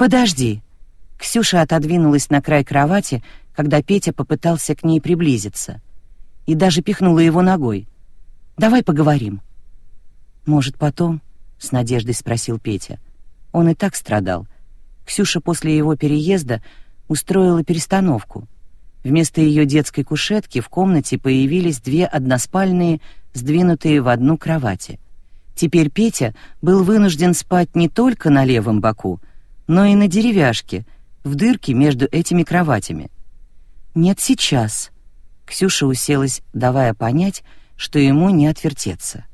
«Подожди!» Ксюша отодвинулась на край кровати, когда Петя попытался к ней приблизиться, и даже пихнула его ногой. «Давай поговорим». «Может, потом?» — с надеждой спросил Петя. Он и так страдал. Ксюша после его переезда устроила перестановку. Вместо ее детской кушетки в комнате появились две односпальные, сдвинутые в одну кровати. Теперь Петя был вынужден спать не только на левом боку, но и на деревяшке, в дырке между этими кроватями. «Нет, сейчас», — Ксюша уселась, давая понять, что ему не отвертеться.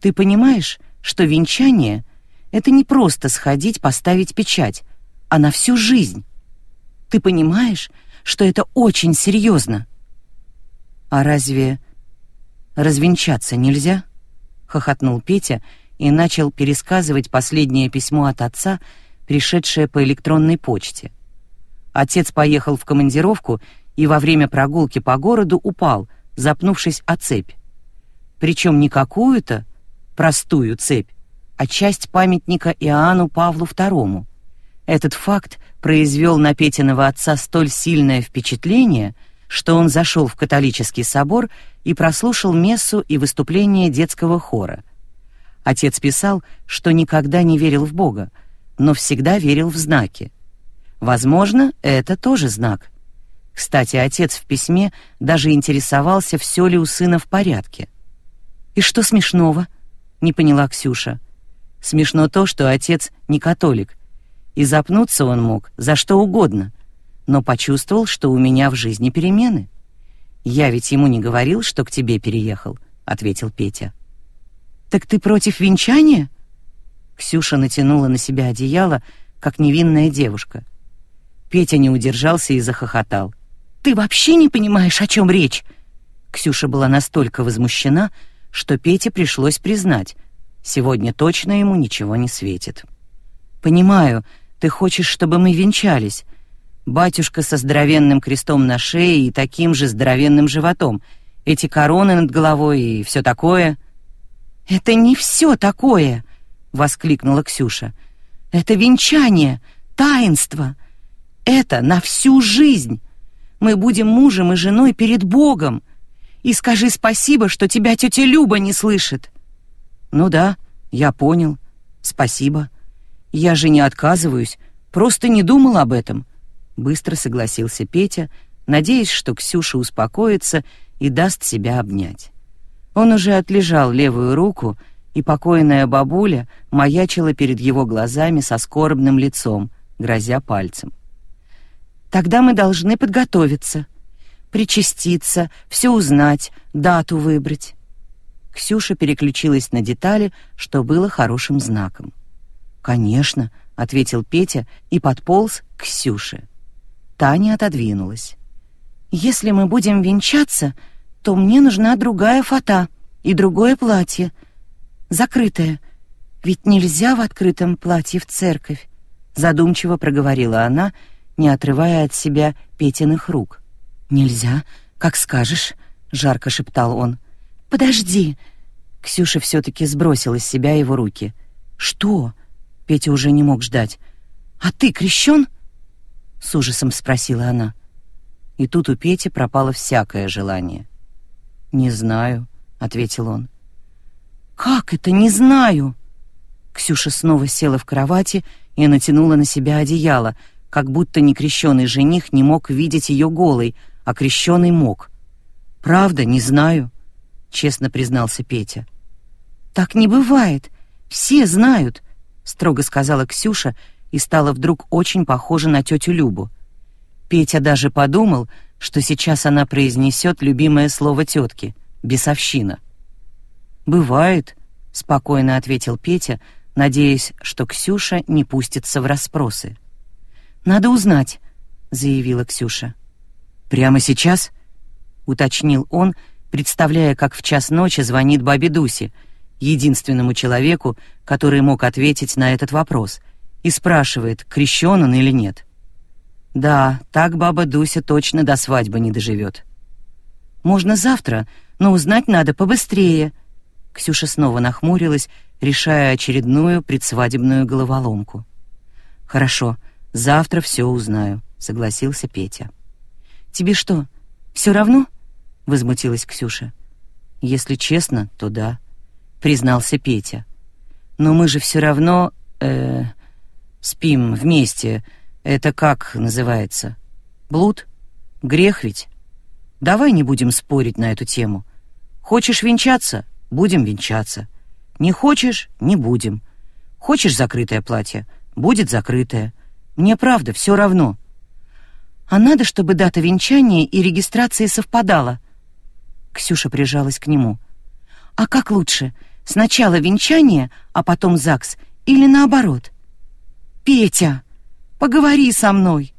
«Ты понимаешь, что венчание — это не просто сходить поставить печать, а на всю жизнь. Ты понимаешь, что это очень серьезно?» «А разве развенчаться нельзя?» — хохотнул Петя и начал пересказывать последнее письмо от отца, пришедшее по электронной почте. Отец поехал в командировку и во время прогулки по городу упал, запнувшись о цепь. Причем не какую-то простую цепь, а часть памятника Иоанну Павлу II. Этот факт произвел на Петиного отца столь сильное впечатление, что он зашел в католический собор и прослушал мессу и выступление детского хора. Отец писал, что никогда не верил в Бога, но всегда верил в знаки. Возможно, это тоже знак. Кстати, отец в письме даже интересовался, все ли у сына в порядке. «И что смешного?» — не поняла Ксюша. «Смешно то, что отец не католик, и запнуться он мог за что угодно, но почувствовал, что у меня в жизни перемены. Я ведь ему не говорил, что к тебе переехал», — ответил Петя. «Так ты против венчания?» Ксюша натянула на себя одеяло, как невинная девушка. Петя не удержался и захохотал. Ты вообще не понимаешь, о чем речь?» Ксюша была настолько возмущена, что Пете пришлось признать, сегодня точно ему ничего не светит. «Понимаю, ты хочешь, чтобы мы венчались. Батюшка со здоровенным крестом на шее и таким же здоровенным животом, эти короны над головой и все такое». «Это не все такое!» — воскликнула Ксюша. «Это венчание, таинство. Это на всю жизнь. Мы будем мужем и женой перед Богом. И скажи спасибо, что тебя тетя Люба не слышит». «Ну да, я понял. Спасибо. Я же не отказываюсь, просто не думал об этом». Быстро согласился Петя, надеясь, что Ксюша успокоится и даст себя обнять. Он уже отлежал левую руку, и покойная бабуля маячила перед его глазами со скорбным лицом, грозя пальцем. Тогда мы должны подготовиться, причаститься, все узнать, дату выбрать. Ксюша переключилась на детали, что было хорошим знаком. «Конечно», — ответил Петя и подполз к Ксюше. Таня отодвинулась. «Если мы будем венчаться, то мне нужна другая фата и другое платье. Закрытое. Ведь нельзя в открытом платье в церковь», — задумчиво проговорила она, — не отрывая от себя Петиных рук. «Нельзя, как скажешь», — жарко шептал он. «Подожди!» Ксюша все-таки сбросила с себя его руки. «Что?» — Петя уже не мог ждать. «А ты крещен?» — с ужасом спросила она. И тут у Пети пропало всякое желание. «Не знаю», — ответил он. «Как это не знаю?» Ксюша снова села в кровати и натянула на себя одеяло, как будто некрещенный жених не мог видеть ее голой, а крещеный мог. «Правда, не знаю», — честно признался Петя. «Так не бывает. Все знают», — строго сказала Ксюша и стала вдруг очень похожа на тетю Любу. Петя даже подумал, что сейчас она произнесет любимое слово тетки — бесовщина. «Бывает», — спокойно ответил Петя, надеясь, что Ксюша не пустится в расспросы. Надо узнать, заявила Ксюша. Прямо сейчас? уточнил он, представляя, как в час ночи звонит бабе Дусе, единственному человеку, который мог ответить на этот вопрос, и спрашивает, крещен он или нет. Да, так баба Дуся точно до свадьбы не доживет. Можно завтра, но узнать надо побыстрее. Ксюша снова нахмурилась, решая очередную предсвадебную головоломку. Хорошо, завтра все узнаю, согласился Петя. Тебе что, все равно? возмутилась Ксюша. Если честно, то да, признался Петя. Но мы же все равно э, спим вместе. Это как называется? Блуд? Грех ведь? Давай не будем спорить на эту тему. Хочешь венчаться? Будем венчаться. Не хочешь? Не будем. Хочешь закрытое платье? Будет закрытое. Мне правда все равно. А надо, чтобы дата венчания и регистрации совпадала. Ксюша прижалась к нему. А как лучше? Сначала венчание, а потом ЗАГС или наоборот? Петя, поговори со мной.